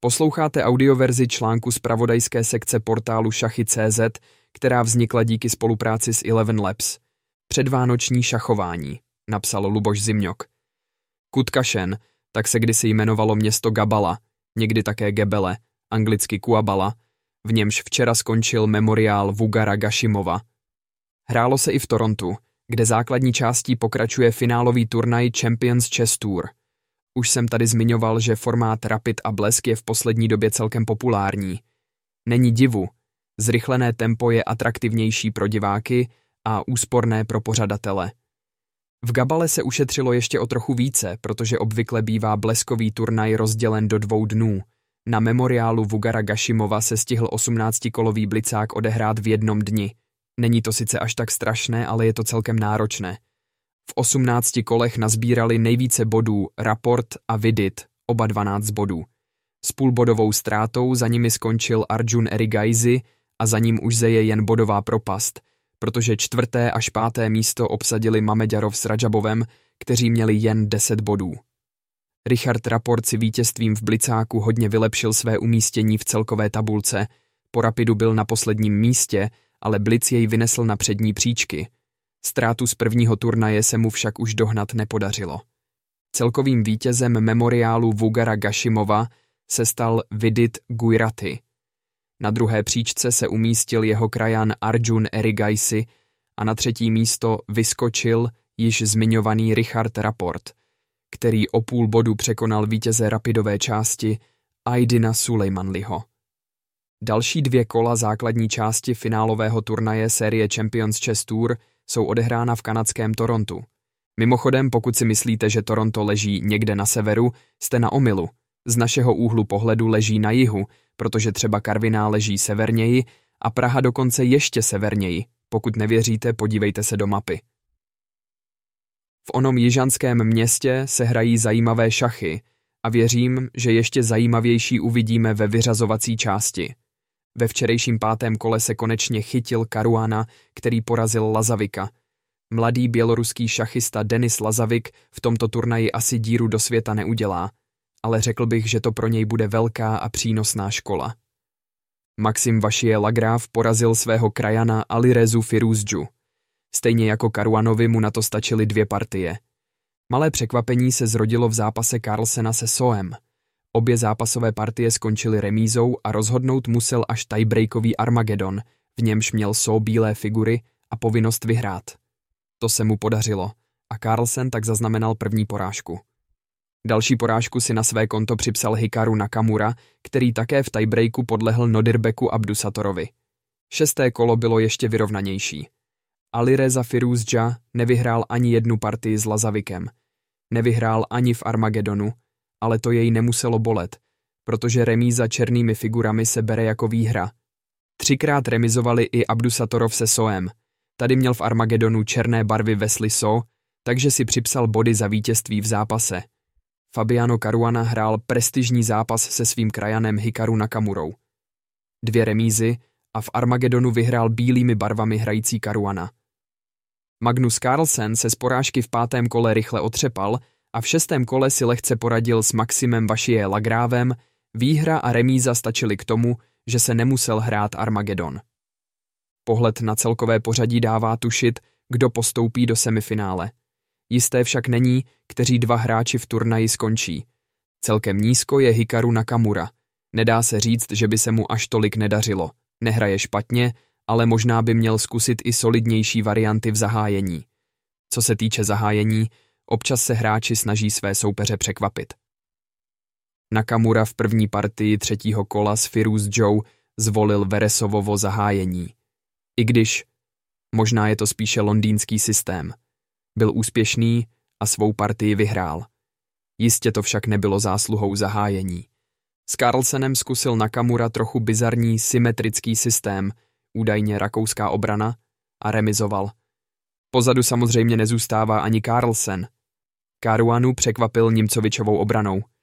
Posloucháte audioverzi článku z pravodajské sekce portálu Šachy.cz, která vznikla díky spolupráci s Eleven Labs. Předvánoční šachování, napsal Luboš Zimňok. Kutkašen, tak se kdysi jmenovalo město Gabala, někdy také Gebele, anglicky Kuabala, v němž včera skončil memoriál Vugara Gashimova. Hrálo se i v Torontu, kde základní částí pokračuje finálový turnaj Champions Chess Tour – už jsem tady zmiňoval, že formát Rapid a Blesk je v poslední době celkem populární. Není divu, zrychlené tempo je atraktivnější pro diváky a úsporné pro pořadatele. V Gabale se ušetřilo ještě o trochu více, protože obvykle bývá bleskový turnaj rozdělen do dvou dnů. Na memoriálu Vugara Gashimova se stihl 18-kolový blicák odehrát v jednom dni. Není to sice až tak strašné, ale je to celkem náročné. V 18 kolech nazbírali nejvíce bodů Raport a Vidit, oba 12 bodů. S půlbodovou ztrátou za nimi skončil Arjun Erigaizi a za ním už zeje jen bodová propast, protože čtvrté až páté místo obsadili Mameďarov s Rajabovem, kteří měli jen 10 bodů. Richard Raport si vítězstvím v Blicáku hodně vylepšil své umístění v celkové tabulce, po Rapidu byl na posledním místě, ale Blic jej vynesl na přední příčky – Ztrátu z prvního turnaje se mu však už dohnat nepodařilo. Celkovým vítězem memoriálu Vugara Gashimova se stal Vidit Guirati. Na druhé příčce se umístil jeho krajan Arjun Erigaisi a na třetí místo vyskočil již zmiňovaný Richard Raport, který o půl bodu překonal vítěze rapidové části Aidina Sulejmanliho. Další dvě kola základní části finálového turnaje série Champions Chess Tour jsou odehrána v kanadském Torontu. Mimochodem, pokud si myslíte, že Toronto leží někde na severu, jste na omilu. Z našeho úhlu pohledu leží na jihu, protože třeba Karviná leží severněji a Praha dokonce ještě severněji. Pokud nevěříte, podívejte se do mapy. V onom jižanském městě se hrají zajímavé šachy a věřím, že ještě zajímavější uvidíme ve vyřazovací části. Ve včerejším pátém kole se konečně chytil Karuana, který porazil Lazavika. Mladý běloruský šachista Denis Lazavik v tomto turnaji asi díru do světa neudělá, ale řekl bych, že to pro něj bude velká a přínosná škola. Maxim Vašie Lagráv porazil svého krajana Alirezu Firuzju. Stejně jako Karuanovi mu na to stačily dvě partie. Malé překvapení se zrodilo v zápase Carlsena se Soem – Obě zápasové partie skončily remízou a rozhodnout musel až tiebreakový Armagedon, v němž měl So bílé figury a povinnost vyhrát. To se mu podařilo a Carlsen tak zaznamenal první porážku. Další porážku si na své konto připsal Hikaru Nakamura, který také v tiebreaku podlehl Nodirbeku Abdusatorovi. Šesté kolo bylo ještě vyrovnanější. Alireza Firuzja nevyhrál ani jednu partii s Lazavikem. Nevyhrál ani v Armagedonu, ale to jej nemuselo bolet, protože remíza černými figurami se bere jako výhra. Třikrát remizovali i Abdusatorov se Soem. Tady měl v Armagedonu černé barvy Wesley So, takže si připsal body za vítězství v zápase. Fabiano Caruana hrál prestižní zápas se svým krajanem Hikaru Nakamurou. Dvě remízy a v Armagedonu vyhrál bílými barvami hrající Caruana. Magnus Carlsen se z porážky v pátém kole rychle otřepal a v šestém kole si lehce poradil s Maximem Vašie Lagrávem, výhra a remíza stačily k tomu, že se nemusel hrát Armagedon. Pohled na celkové pořadí dává tušit, kdo postoupí do semifinále. Jisté však není, kteří dva hráči v turnaji skončí. Celkem nízko je Hikaru Nakamura. Nedá se říct, že by se mu až tolik nedařilo. Nehraje špatně, ale možná by měl zkusit i solidnější varianty v zahájení. Co se týče zahájení, Občas se hráči snaží své soupeře překvapit. Nakamura v první partii třetího kola s Firuz Joe zvolil Veresovovo zahájení. I když, možná je to spíše londýnský systém, byl úspěšný a svou partii vyhrál. Jistě to však nebylo zásluhou zahájení. S Carlsenem zkusil Nakamura trochu bizarní symetrický systém, údajně rakouská obrana, a remizoval. Pozadu samozřejmě nezůstává ani Carlsen, Karuanu překvapil Nimcovičovou obranou –